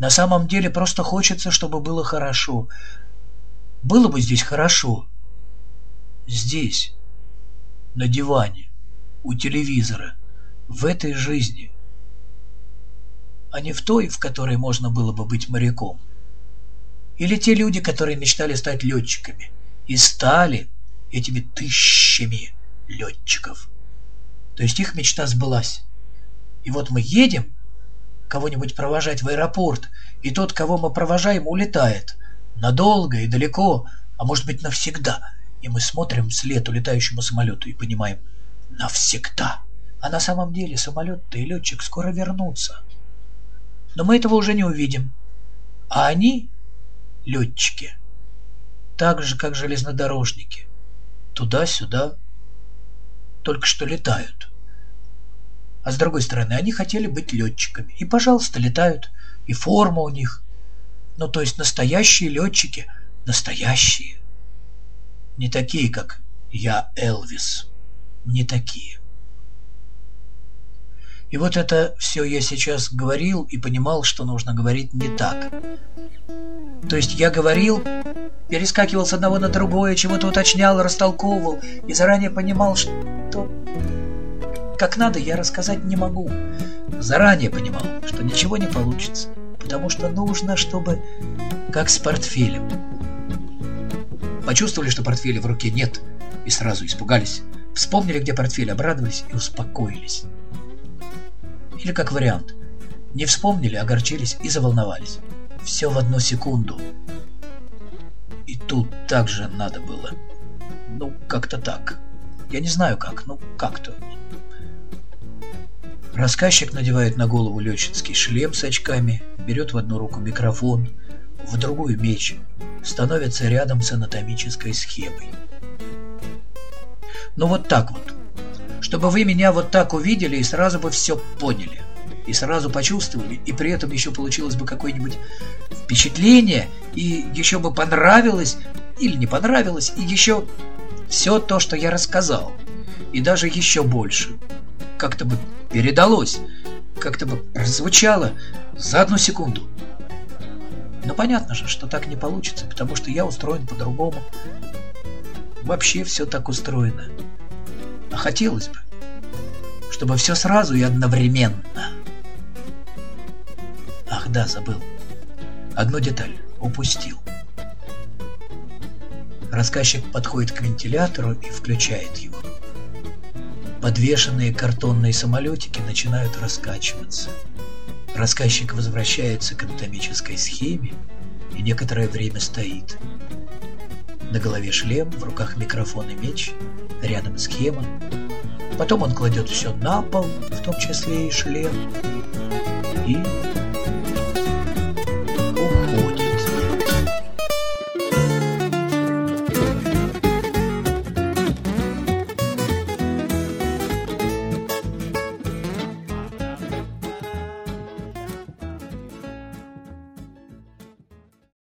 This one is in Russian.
На самом деле просто хочется, чтобы было хорошо. Было бы здесь хорошо. Здесь, на диване, у телевизора, в этой жизни. А не в той, в которой можно было бы быть моряком. Или те люди, которые мечтали стать летчиками. И стали этими тысячами летчиков. То есть их мечта сбылась. И вот мы едем кого-нибудь провожать в аэропорт, и тот, кого мы провожаем, улетает. Надолго и далеко, а может быть навсегда. И мы смотрим вслед улетающему самолету и понимаем «навсегда». А на самом деле самолет-то и летчик скоро вернутся. Но мы этого уже не увидим. А они, летчики, так же, как железнодорожники, туда-сюда, только что летают. А с другой стороны, они хотели быть летчиками. И, пожалуйста, летают. И форма у них. Ну, то есть настоящие летчики. Настоящие. Не такие, как я, Элвис. Не такие. И вот это все я сейчас говорил и понимал, что нужно говорить не так. То есть я говорил, перескакивал с одного на другое, чего-то уточнял, растолковывал и заранее понимал, что как надо, я рассказать не могу. Заранее понимал, что ничего не получится, потому что нужно, чтобы... Как с портфелем. Почувствовали, что портфеля в руке нет, и сразу испугались. Вспомнили, где портфель, обрадовались и успокоились. Или как вариант. Не вспомнили, огорчились и заволновались. Все в одну секунду. И тут также надо было. Ну, как-то так. Я не знаю как, ну как-то. Рассказчик надевает на голову летчицкий шлем с очками, берет в одну руку микрофон, в другую меч, становится рядом с анатомической схемой. Ну вот так вот. Чтобы вы меня вот так увидели и сразу бы все поняли. И сразу почувствовали, и при этом еще получилось бы какое-нибудь впечатление, и еще бы понравилось, или не понравилось, и еще все то, что я рассказал. И даже еще больше. Как-то бы передалось, как-то бы прозвучало за одну секунду. Но понятно же, что так не получится, потому что я устроен по-другому. Вообще все так устроено. А хотелось бы, чтобы все сразу и одновременно. Ах да, забыл. Одну деталь упустил. Рассказчик подходит к вентилятору и включает его. Подвешенные картонные самолетики начинают раскачиваться. Рассказчик возвращается к анатомической схеме и некоторое время стоит. На голове шлем, в руках микрофон и меч, рядом схема. Потом он кладет все на пол, в том числе и шлем, и